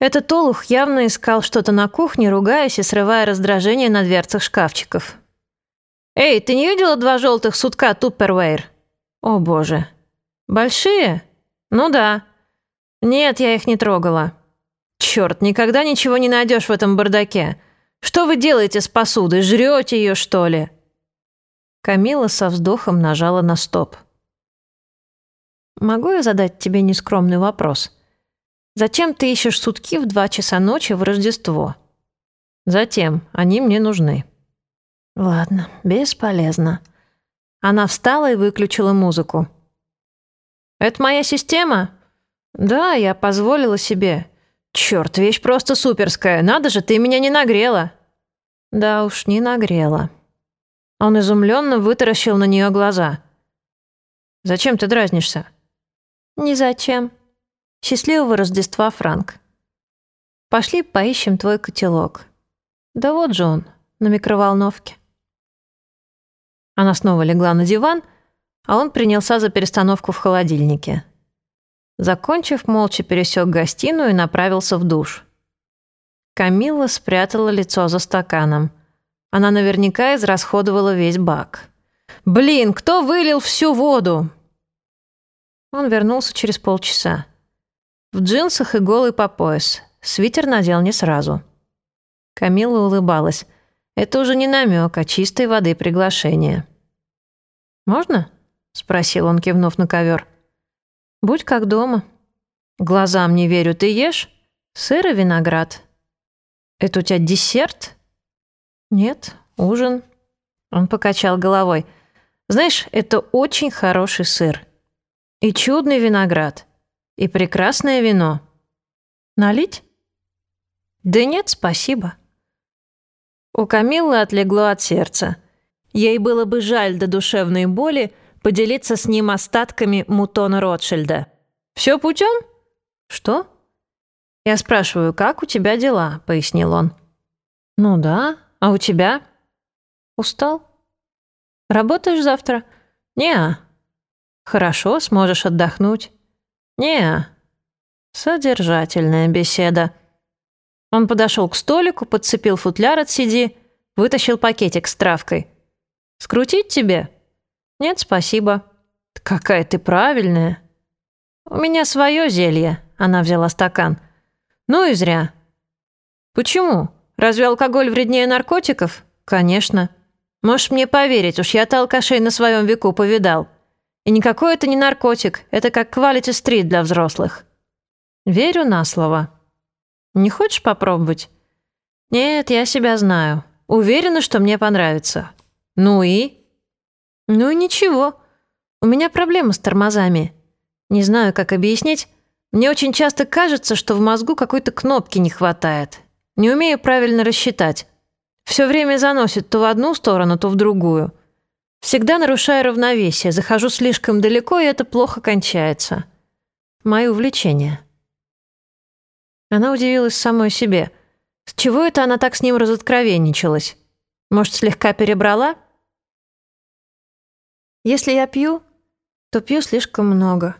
Этот олух явно искал что-то на кухне, ругаясь и срывая раздражение на дверцах шкафчиков. «Эй, ты не видела два желтых сутка Туппервейр?» «О, боже. Большие? Ну да. Нет, я их не трогала. Черт, никогда ничего не найдешь в этом бардаке. Что вы делаете с посудой? Жрете ее, что ли?» Камила со вздохом нажала на стоп. «Могу я задать тебе нескромный вопрос? Зачем ты ищешь сутки в два часа ночи в Рождество?» «Затем. Они мне нужны». «Ладно, бесполезно». Она встала и выключила музыку. «Это моя система?» «Да, я позволила себе. Черт, вещь просто суперская. Надо же, ты меня не нагрела». «Да уж, не нагрела». Он изумленно вытаращил на нее глаза. «Зачем ты дразнишься?» «Ни зачем. Счастливого Рождества, Франк. Пошли поищем твой котелок. Да вот же он, на микроволновке». Она снова легла на диван, а он принялся за перестановку в холодильнике. Закончив, молча пересек гостиную и направился в душ. Камилла спрятала лицо за стаканом. Она наверняка израсходовала весь бак. «Блин, кто вылил всю воду?» Он вернулся через полчаса. В джинсах и голый по пояс. Свитер надел не сразу. Камила улыбалась. Это уже не намек, а чистой воды приглашение. «Можно?» — спросил он, кивнув на ковер. «Будь как дома. Глазам не верю, ты ешь? Сыр и виноград. Это у тебя десерт?» «Нет, ужин». Он покачал головой. «Знаешь, это очень хороший сыр. И чудный виноград. И прекрасное вино. Налить? Да нет, спасибо. У Камиллы отлегло от сердца. Ей было бы жаль до душевной боли поделиться с ним остатками мутона Ротшильда. «Все путем?» «Что?» «Я спрашиваю, как у тебя дела?» — пояснил он. «Ну да. А у тебя?» «Устал?» «Работаешь завтра?» «Не-а. Хорошо, сможешь отдохнуть. Не, содержательная беседа. Он подошел к столику, подцепил футляр от CD, вытащил пакетик с травкой. «Скрутить тебе?» «Нет, спасибо». «Какая ты правильная». «У меня свое зелье», — она взяла стакан. «Ну и зря». «Почему? Разве алкоголь вреднее наркотиков?» «Конечно. Можешь мне поверить, уж я-то алкашей на своем веку повидал». И никакой это не наркотик, это как quality street для взрослых. Верю на слово. Не хочешь попробовать? Нет, я себя знаю. Уверена, что мне понравится. Ну и? Ну и ничего. У меня проблемы с тормозами. Не знаю, как объяснить. Мне очень часто кажется, что в мозгу какой-то кнопки не хватает. Не умею правильно рассчитать. Все время заносит то в одну сторону, то в другую. Всегда нарушаю равновесие, захожу слишком далеко, и это плохо кончается. Мои увлечения. Она удивилась самой себе. С чего это она так с ним разоткровенничалась? Может, слегка перебрала? Если я пью, то пью слишком много.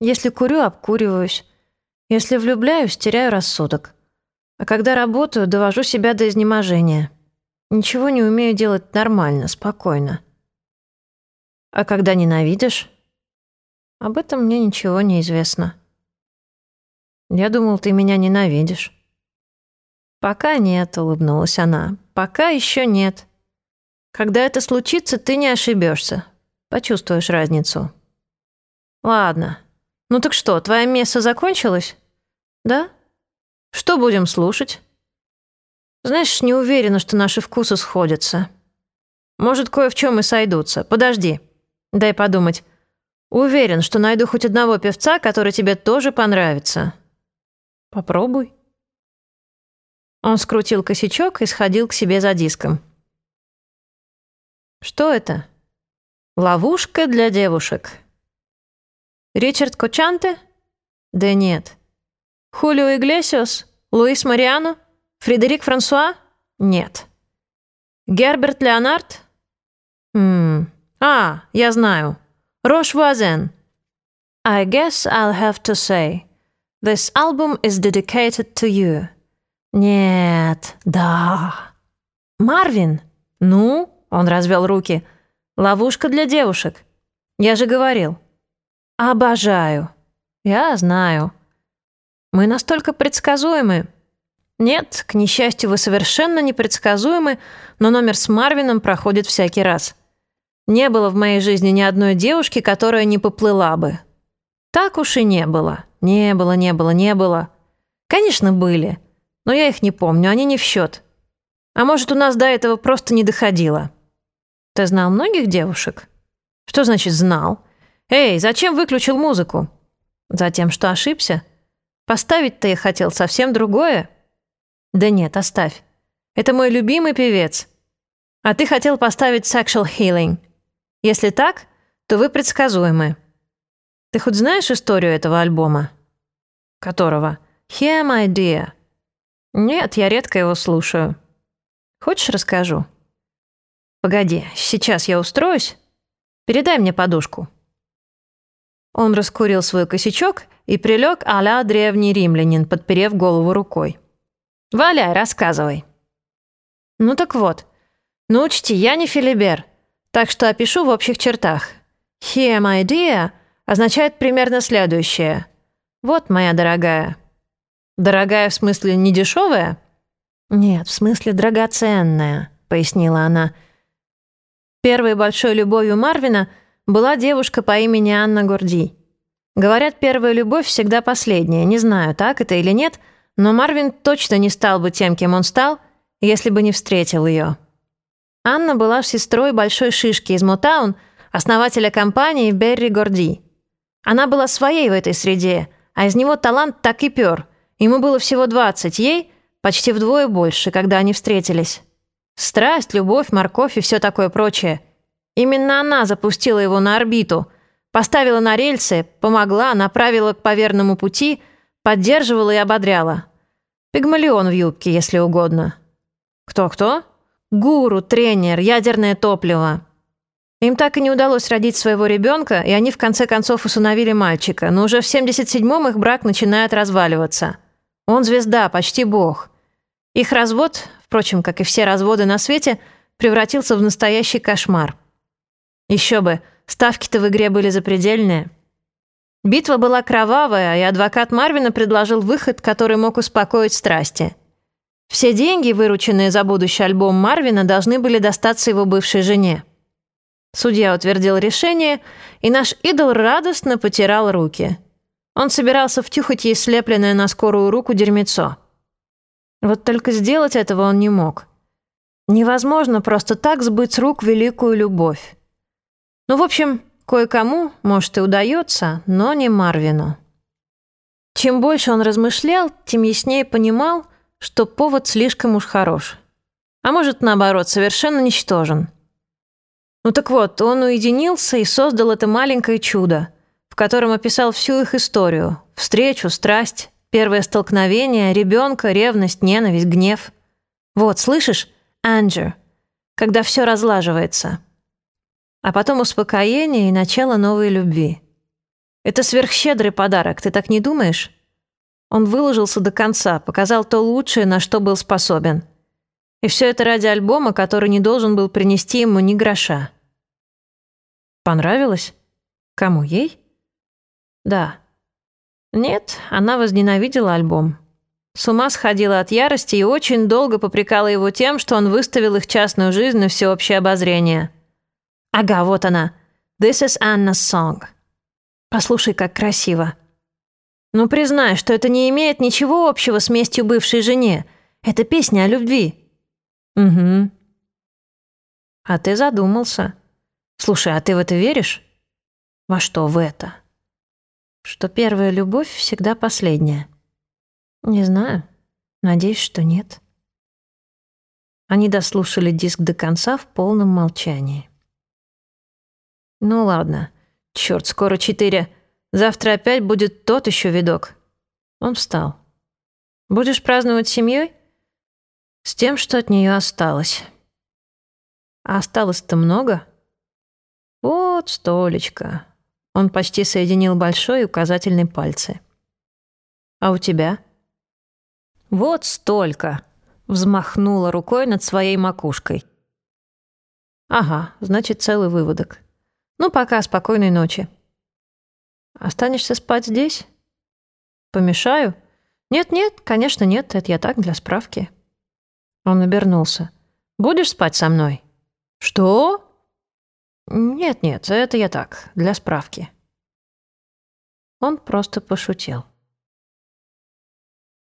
Если курю, обкуриваюсь. Если влюбляюсь, теряю рассудок. А когда работаю, довожу себя до изнеможения. Ничего не умею делать нормально, спокойно. А когда ненавидишь? Об этом мне ничего не известно. Я думал, ты меня ненавидишь. Пока нет, улыбнулась она. Пока еще нет. Когда это случится, ты не ошибешься. Почувствуешь разницу. Ладно. Ну так что, твоя месса закончилась? Да? Что будем слушать? Знаешь, не уверена, что наши вкусы сходятся. Может, кое в чем и сойдутся. Подожди. Дай подумать. Уверен, что найду хоть одного певца, который тебе тоже понравится. Попробуй. Он скрутил косячок и сходил к себе за диском. Что это? Ловушка для девушек. Ричард Кочанте? Да нет. Хулио Иглесиос? Луис Мариано? Фредерик Франсуа? Нет. Герберт Леонард? Хм. А, я знаю. Рош Вуазен. I guess I'll have to say. This album is dedicated to you. Нет, да. Марвин? Ну? Он развел руки. Ловушка для девушек. Я же говорил. Обожаю. Я знаю. Мы настолько предсказуемы. Нет, к несчастью, вы совершенно непредсказуемы, но номер с Марвином проходит всякий раз. Не было в моей жизни ни одной девушки, которая не поплыла бы. Так уж и не было. Не было, не было, не было. Конечно, были. Но я их не помню, они не в счет. А может, у нас до этого просто не доходило. Ты знал многих девушек? Что значит «знал»? Эй, зачем выключил музыку? Затем, что ошибся? Поставить-то я хотел совсем другое. Да нет, оставь. Это мой любимый певец. А ты хотел поставить Sexual Healing. Если так, то вы предсказуемы. Ты хоть знаешь историю этого альбома? Которого? Here, my dear. Нет, я редко его слушаю. Хочешь, расскажу? Погоди, сейчас я устроюсь. Передай мне подушку. Он раскурил свой косячок и прилег а древний римлянин, подперев голову рукой. «Валяй, рассказывай». «Ну так вот. Ну учти, я не Филибер. Так что опишу в общих чертах. «Here, my dear» означает примерно следующее. «Вот, моя дорогая». «Дорогая в смысле не дешевая?» «Нет, в смысле драгоценная», — пояснила она. Первой большой любовью Марвина была девушка по имени Анна Горди. Говорят, первая любовь всегда последняя. Не знаю, так это или нет, но Марвин точно не стал бы тем, кем он стал, если бы не встретил ее. Анна была сестрой большой шишки из Мотаун, основателя компании Берри Горди. Она была своей в этой среде, а из него талант так и пер. Ему было всего 20, ей почти вдвое больше, когда они встретились. Страсть, любовь, морковь и все такое прочее. Именно она запустила его на орбиту, поставила на рельсы, помогла, направила к поверному пути, поддерживала и ободряла. Пигмалион в юбке, если угодно. Кто-кто? Гуру, тренер, ядерное топливо. Им так и не удалось родить своего ребенка, и они в конце концов усыновили мальчика, но уже в 77-м их брак начинает разваливаться. Он звезда, почти бог. Их развод, впрочем, как и все разводы на свете, превратился в настоящий кошмар. Еще бы, ставки-то в игре были запредельные. Битва была кровавая, и адвокат Марвина предложил выход, который мог успокоить страсти – все деньги, вырученные за будущий альбом Марвина, должны были достаться его бывшей жене. Судья утвердил решение, и наш идол радостно потирал руки. Он собирался втюхать ей слепленное на скорую руку дерьмецо. Вот только сделать этого он не мог. Невозможно просто так сбыть с рук великую любовь. Ну, в общем, кое-кому, может, и удается, но не Марвину. Чем больше он размышлял, тем яснее понимал, что повод слишком уж хорош. А может, наоборот, совершенно ничтожен. Ну так вот, он уединился и создал это маленькое чудо, в котором описал всю их историю. Встречу, страсть, первое столкновение, ребенка, ревность, ненависть, гнев. Вот, слышишь? Анджер. Когда все разлаживается. А потом успокоение и начало новой любви. Это сверхщедрый подарок, ты так не думаешь? Он выложился до конца, показал то лучшее, на что был способен. И все это ради альбома, который не должен был принести ему ни гроша. Понравилось? Кому, ей? Да. Нет, она возненавидела альбом. С ума сходила от ярости и очень долго попрекала его тем, что он выставил их частную жизнь на всеобщее обозрение. Ага, вот она. This is Anna's song. Послушай, как красиво. Ну признай, что это не имеет ничего общего с местью бывшей жене. Это песня о любви. Угу. А ты задумался. Слушай, а ты в это веришь? Во что в это? Что первая любовь всегда последняя. Не знаю. Надеюсь, что нет. Они дослушали диск до конца в полном молчании. Ну ладно. Черт, скоро четыре. Завтра опять будет тот еще видок. Он встал. Будешь праздновать семьей? С тем, что от нее осталось. А осталось-то много? Вот столечко. Он почти соединил большой и указательный пальцы. А у тебя? Вот столько. Взмахнула рукой над своей макушкой. Ага, значит, целый выводок. Ну, пока, спокойной ночи. Останешься спать здесь? Помешаю? Нет-нет, конечно, нет, это я так, для справки. Он обернулся. Будешь спать со мной? Что? Нет-нет, это я так, для справки. Он просто пошутил.